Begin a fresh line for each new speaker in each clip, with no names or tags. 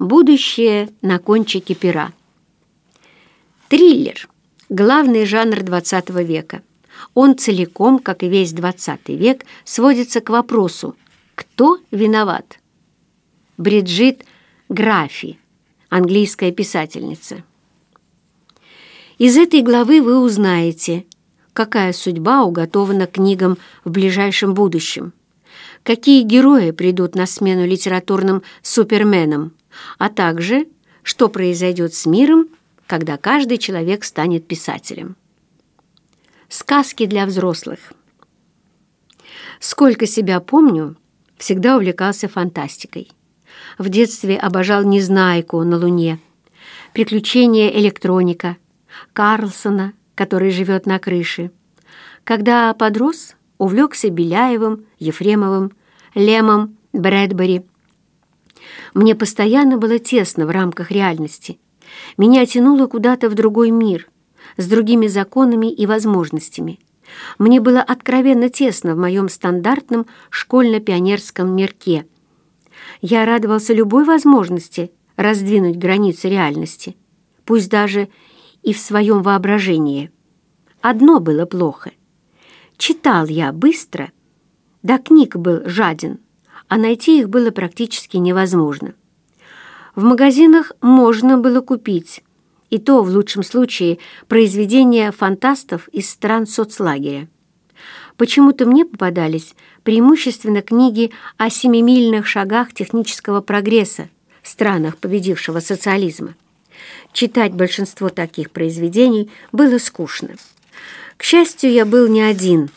Будущее на кончике пера. Триллер – главный жанр XX века. Он целиком, как и весь XX век, сводится к вопросу «Кто виноват?» Бриджит Графи, английская писательница. Из этой главы вы узнаете, какая судьба уготована книгам в ближайшем будущем, какие герои придут на смену литературным суперменам, а также, что произойдет с миром, когда каждый человек станет писателем. Сказки для взрослых. Сколько себя помню, всегда увлекался фантастикой. В детстве обожал «Незнайку» на Луне, «Приключения электроника», Карлсона, который живет на крыше. Когда подрос, увлекся Беляевым, Ефремовым, Лемом, Брэдбери – мне постоянно было тесно в рамках реальности. Меня тянуло куда-то в другой мир, с другими законами и возможностями. Мне было откровенно тесно в моем стандартном школьно-пионерском мирке. Я радовался любой возможности раздвинуть границы реальности, пусть даже и в своем воображении. Одно было плохо. Читал я быстро, да книг был жаден а найти их было практически невозможно. В магазинах можно было купить, и то, в лучшем случае, произведения фантастов из стран соцлагеря. Почему-то мне попадались преимущественно книги о семимильных шагах технического прогресса в странах победившего социализма. Читать большинство таких произведений было скучно. К счастью, я был не один.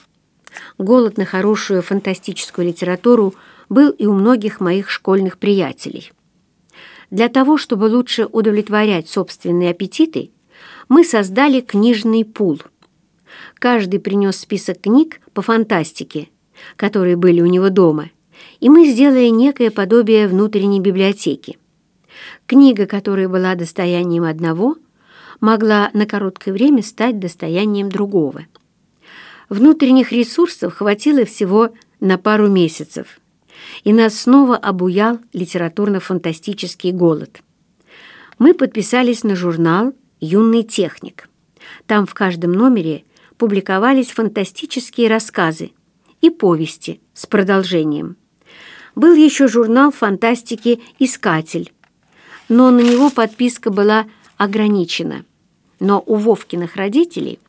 Голод на хорошую фантастическую литературу – был и у многих моих школьных приятелей. Для того, чтобы лучше удовлетворять собственные аппетиты, мы создали книжный пул. Каждый принес список книг по фантастике, которые были у него дома, и мы сделали некое подобие внутренней библиотеки. Книга, которая была достоянием одного, могла на короткое время стать достоянием другого. Внутренних ресурсов хватило всего на пару месяцев – и нас снова обуял литературно-фантастический голод. Мы подписались на журнал «Юный техник». Там в каждом номере публиковались фантастические рассказы и повести с продолжением. Был еще журнал фантастики «Искатель», но на него подписка была ограничена. Но у Вовкиных родителей,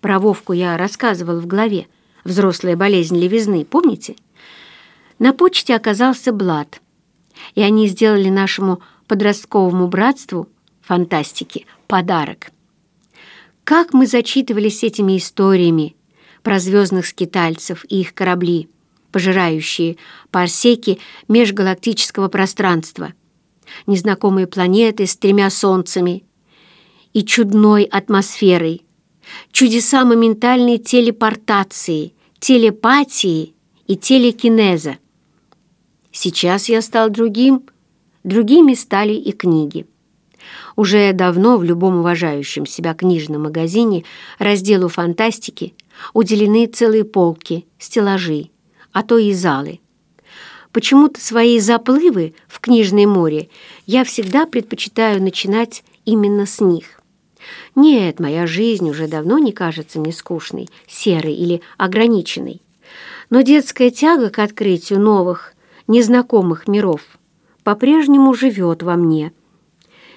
про Вовку я рассказывал в главе «Взрослая болезнь левизны», помните? На почте оказался блат, и они сделали нашему подростковому братству фантастики подарок. Как мы зачитывались этими историями про звездных скитальцев и их корабли, пожирающие парсеки межгалактического пространства, незнакомые планеты с тремя солнцами и чудной атмосферой, чудеса моментальной телепортации, телепатии и телекинеза. Сейчас я стал другим, другими стали и книги. Уже давно в любом уважающем себя книжном магазине разделу фантастики уделены целые полки, стеллажи, а то и залы. Почему-то свои заплывы в книжное море я всегда предпочитаю начинать именно с них. Нет, моя жизнь уже давно не кажется мне скучной, серой или ограниченной. Но детская тяга к открытию новых, незнакомых миров по-прежнему живет во мне.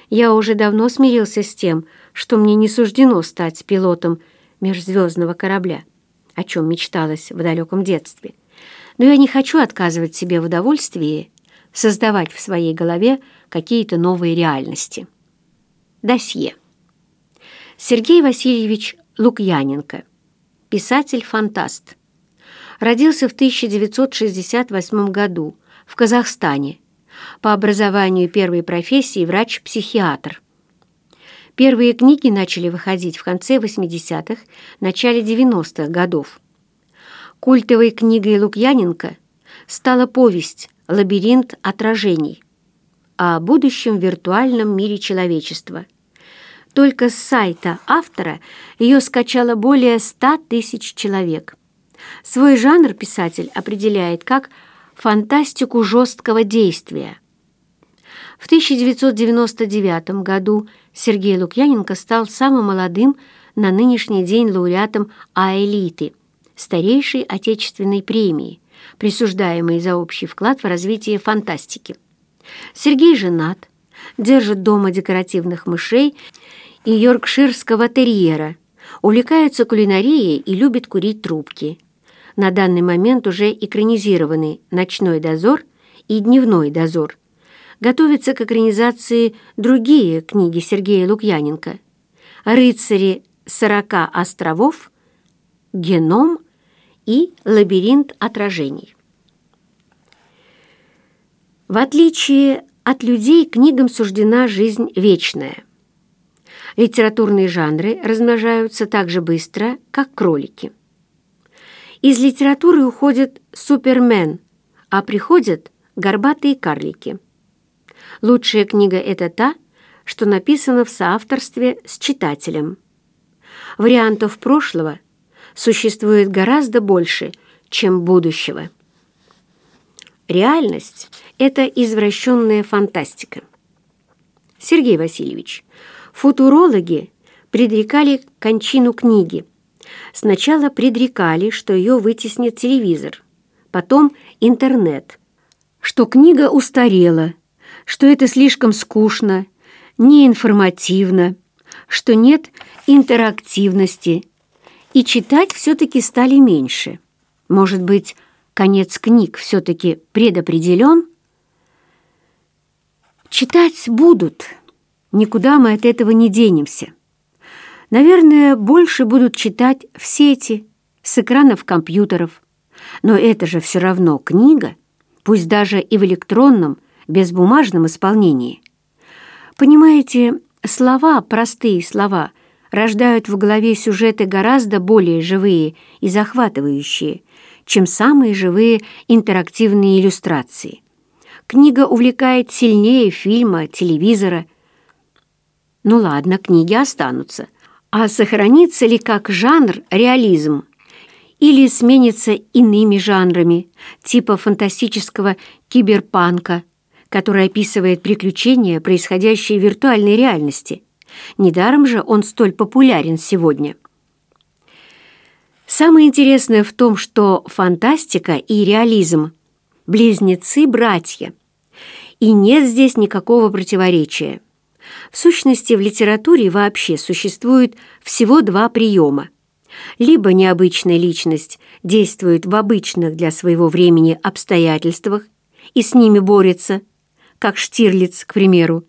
Я уже давно смирился с тем, что мне не суждено стать пилотом межзвездного корабля, о чем мечталось в далеком детстве. Но я не хочу отказывать себе в удовольствии создавать в своей голове какие-то новые реальности. Досье. Сергей Васильевич Лукьяненко, писатель-фантаст. Родился в 1968 году в Казахстане. По образованию первой профессии врач-психиатр. Первые книги начали выходить в конце 80-х, начале 90-х годов. Культовой книгой Лукьяненко стала повесть «Лабиринт отражений» о будущем виртуальном мире человечества. Только с сайта автора ее скачало более 100 тысяч человек. Свой жанр писатель определяет как фантастику жесткого действия. В 1999 году Сергей Лукьяненко стал самым молодым на нынешний день лауреатом А-элиты, старейшей отечественной премии, присуждаемой за общий вклад в развитие фантастики. Сергей женат, держит дома декоративных мышей и йоркширского терьера, увлекается кулинарией и любит курить трубки. На данный момент уже экранизированы «Ночной дозор» и «Дневной дозор», готовятся к экранизации другие книги Сергея Лукьяненко «Рыцари сорока островов», «Геном» и «Лабиринт отражений». В отличие от людей, книгам суждена жизнь вечная. Литературные жанры размножаются так же быстро, как кролики. Из литературы уходит супермен, а приходят горбатые карлики. Лучшая книга – это та, что написана в соавторстве с читателем. Вариантов прошлого существует гораздо больше, чем будущего. Реальность – это извращенная фантастика. Сергей Васильевич, футурологи предрекали кончину книги. Сначала предрекали, что ее вытеснит телевизор, потом интернет, что книга устарела – что это слишком скучно, неинформативно, что нет интерактивности, и читать все-таки стали меньше. Может быть, конец книг все-таки предопределен? Читать будут, никуда мы от этого не денемся. Наверное, больше будут читать в сети, с экранов компьютеров. Но это же все равно книга, пусть даже и в электронном, безбумажном исполнении. Понимаете, слова, простые слова, рождают в голове сюжеты гораздо более живые и захватывающие, чем самые живые интерактивные иллюстрации. Книга увлекает сильнее фильма, телевизора. Ну ладно, книги останутся. А сохранится ли как жанр реализм? Или сменится иными жанрами, типа фантастического киберпанка – который описывает приключения, происходящие в виртуальной реальности. Недаром же он столь популярен сегодня. Самое интересное в том, что фантастика и реализм – близнецы-братья. И нет здесь никакого противоречия. В сущности, в литературе вообще существует всего два приема. Либо необычная личность действует в обычных для своего времени обстоятельствах и с ними борется – как Штирлиц, к примеру,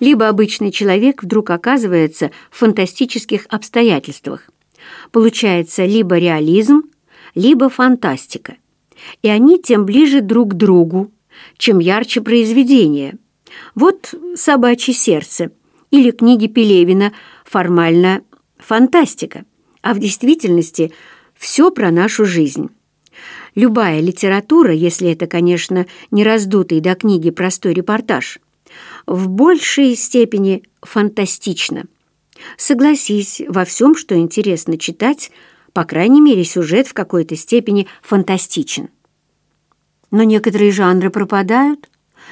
либо обычный человек вдруг оказывается в фантастических обстоятельствах. Получается либо реализм, либо фантастика. И они тем ближе друг к другу, чем ярче произведения. Вот «Собачье сердце» или книги Пелевина формально фантастика, а в действительности все про нашу жизнь. Любая литература, если это, конечно, не раздутый до книги простой репортаж, в большей степени фантастична. Согласись, во всем, что интересно читать, по крайней мере, сюжет в какой-то степени фантастичен. Но некоторые жанры пропадают.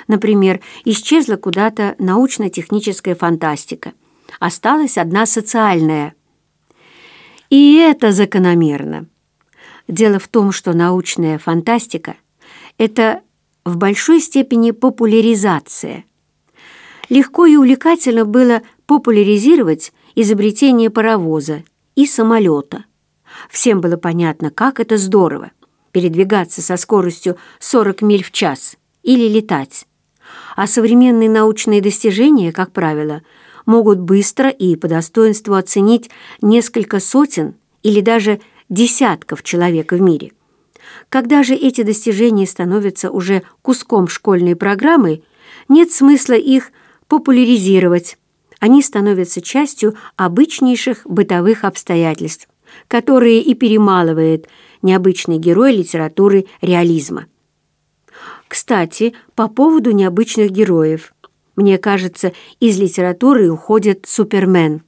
Например, исчезла куда-то научно-техническая фантастика. Осталась одна социальная. И это закономерно. Дело в том, что научная фантастика — это в большой степени популяризация. Легко и увлекательно было популяризировать изобретение паровоза и самолета. Всем было понятно, как это здорово — передвигаться со скоростью 40 миль в час или летать. А современные научные достижения, как правило, могут быстро и по достоинству оценить несколько сотен или даже десятков человек в мире. Когда же эти достижения становятся уже куском школьной программы, нет смысла их популяризировать. Они становятся частью обычнейших бытовых обстоятельств, которые и перемалывает необычный герой литературы реализма. Кстати, по поводу необычных героев. Мне кажется, из литературы уходит Супермен.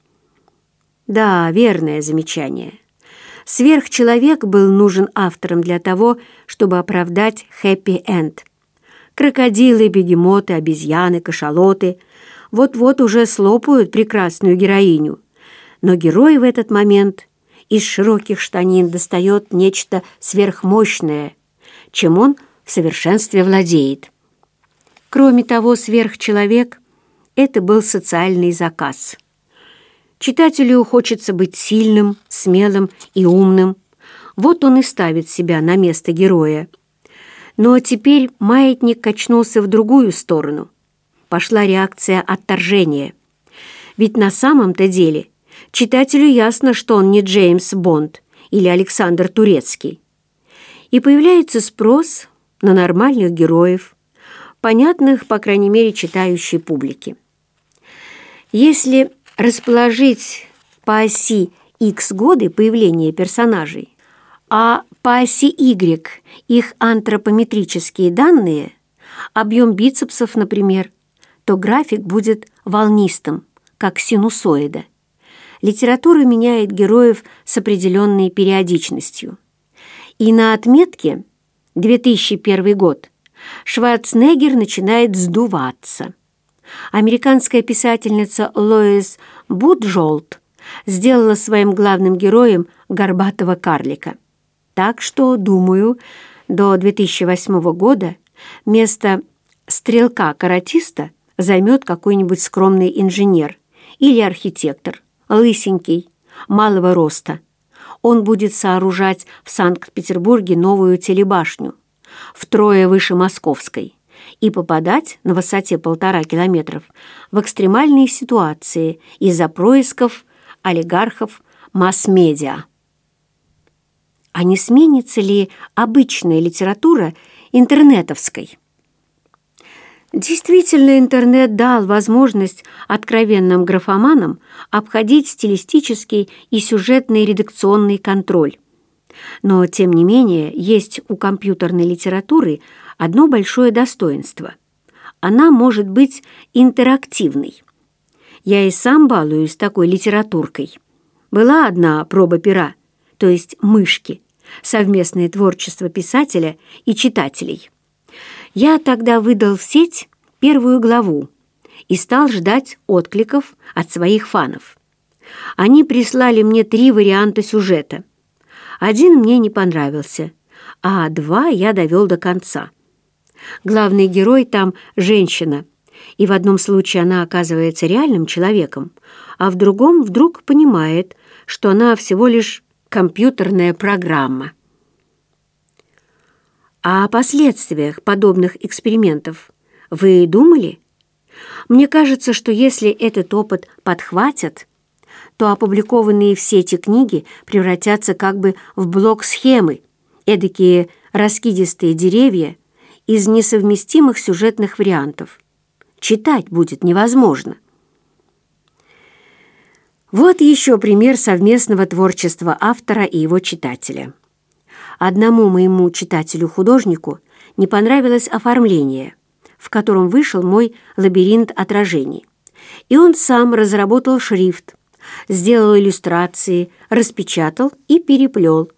Да, верное замечание. Сверхчеловек был нужен авторам для того, чтобы оправдать хэппи-энд. Крокодилы, бегемоты, обезьяны, кашалоты вот-вот уже слопают прекрасную героиню. Но герой в этот момент из широких штанин достает нечто сверхмощное, чем он в совершенстве владеет. Кроме того, сверхчеловек — это был социальный заказ. Читателю хочется быть сильным, смелым и умным. Вот он и ставит себя на место героя. Но теперь маятник качнулся в другую сторону. Пошла реакция отторжения. Ведь на самом-то деле читателю ясно, что он не Джеймс Бонд или Александр Турецкий. И появляется спрос на нормальных героев, понятных, по крайней мере, читающей публике. Если расположить по оси X годы появления персонажей, а по оси Y их антропометрические данные, объем бицепсов, например, то график будет волнистым, как синусоида. Литература меняет героев с определенной периодичностью. И на отметке 2001 год Шварценеггер начинает сдуваться. Американская писательница Лоис Буджолт сделала своим главным героем горбатого карлика. Так что, думаю, до 2008 года место стрелка-каратиста займет какой-нибудь скромный инженер или архитектор, лысенький, малого роста. Он будет сооружать в Санкт-Петербурге новую телебашню, втрое выше московской, и попадать на высоте полтора километров в экстремальные ситуации из-за происков олигархов масс-медиа. А не сменится ли обычная литература интернетовской? Действительно, интернет дал возможность откровенным графоманам обходить стилистический и сюжетный редакционный контроль. Но, тем не менее, есть у компьютерной литературы одно большое достоинство. Она может быть интерактивной. Я и сам балуюсь такой литературкой. Была одна проба пера, то есть мышки, совместное творчество писателя и читателей. Я тогда выдал в сеть первую главу и стал ждать откликов от своих фанов. Они прислали мне три варианта сюжета. Один мне не понравился, а два я довел до конца. Главный герой там – женщина, и в одном случае она оказывается реальным человеком, а в другом вдруг понимает, что она всего лишь компьютерная программа. А о последствиях подобных экспериментов вы думали? Мне кажется, что если этот опыт подхватят, то опубликованные в сети книги превратятся как бы в блок-схемы, эдакие раскидистые деревья из несовместимых сюжетных вариантов. Читать будет невозможно. Вот еще пример совместного творчества автора и его читателя. Одному моему читателю-художнику не понравилось оформление, в котором вышел мой лабиринт отражений. И он сам разработал шрифт, сделал иллюстрации, распечатал и переплел.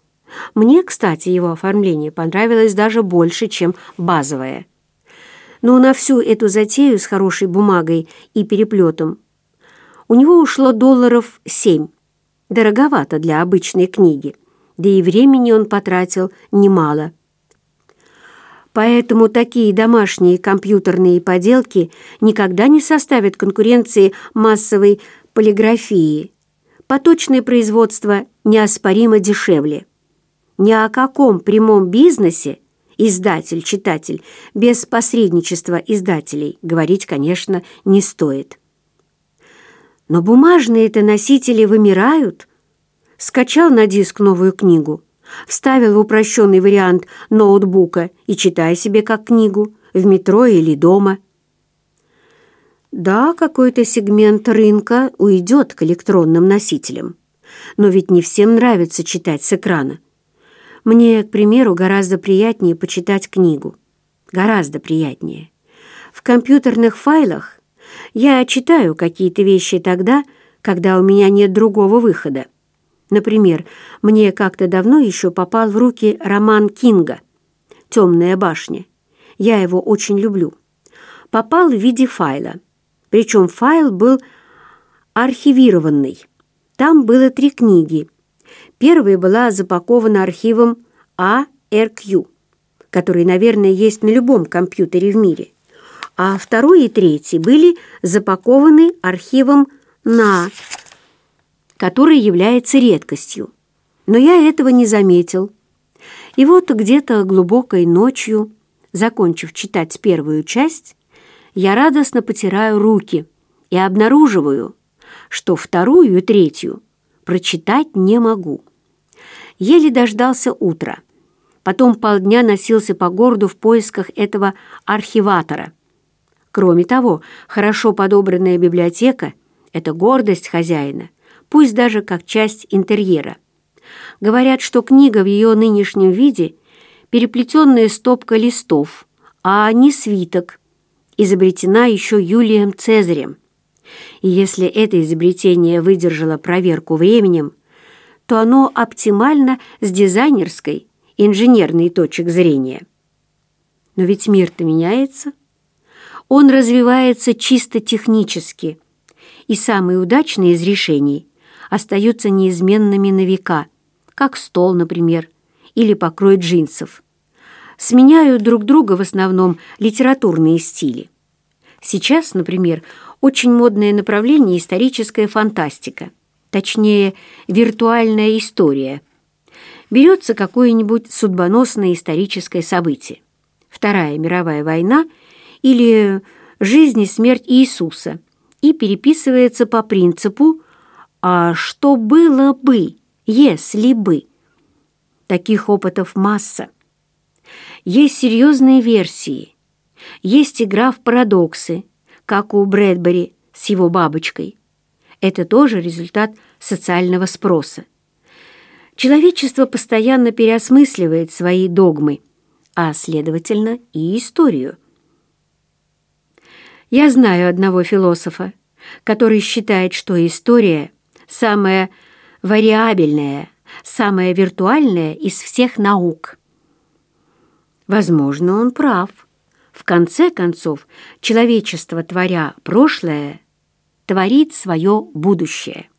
Мне, кстати, его оформление понравилось даже больше, чем базовое. Но на всю эту затею с хорошей бумагой и переплетом у него ушло долларов семь. Дороговато для обычной книги, да и времени он потратил немало. Поэтому такие домашние компьютерные поделки никогда не составят конкуренции массовой полиграфии. Поточное производство неоспоримо дешевле. Ни о каком прямом бизнесе издатель-читатель без посредничества издателей говорить, конечно, не стоит. Но бумажные-то носители вымирают. Скачал на диск новую книгу, вставил в упрощенный вариант ноутбука и читай себе как книгу в метро или дома. Да, какой-то сегмент рынка уйдет к электронным носителям, но ведь не всем нравится читать с экрана. Мне, к примеру, гораздо приятнее почитать книгу. Гораздо приятнее. В компьютерных файлах я читаю какие-то вещи тогда, когда у меня нет другого выхода. Например, мне как-то давно еще попал в руки роман Кинга «Темная башня». я его очень люблю, попал в виде файла. Причем файл был архивированный. Там было три книги. Первая была запакована архивом ARQ, который, наверное, есть на любом компьютере в мире. А второй и третий были запакованы архивом НА, который является редкостью. Но я этого не заметил. И вот где-то глубокой ночью, закончив читать первую часть, я радостно потираю руки и обнаруживаю, что вторую и третью прочитать не могу. Еле дождался утра. Потом полдня носился по городу в поисках этого архиватора. Кроме того, хорошо подобранная библиотека — это гордость хозяина, пусть даже как часть интерьера. Говорят, что книга в ее нынешнем виде — переплетенная стопка листов, а не свиток, изобретена еще Юлием Цезарем. И если это изобретение выдержало проверку временем, то оно оптимально с дизайнерской, инженерной точек зрения. Но ведь мир-то меняется. Он развивается чисто технически, и самые удачные из решений остаются неизменными на века, как стол, например, или покрой джинсов. Сменяют друг друга в основном литературные стили. Сейчас, например, очень модное направление историческая фантастика, точнее, виртуальная история. Берется какое-нибудь судьбоносное историческое событие. Вторая мировая война или жизнь и смерть Иисуса и переписывается по принципу «а что было бы, если бы?». Таких опытов масса. Есть серьезные версии, есть игра в парадоксы, как у Брэдбери с его бабочкой. Это тоже результат социального спроса. Человечество постоянно переосмысливает свои догмы, а, следовательно, и историю. Я знаю одного философа, который считает, что история – самая вариабельная, самая виртуальная из всех наук. Возможно, он прав. В конце концов, человечество, творя прошлое, творит свое будущее.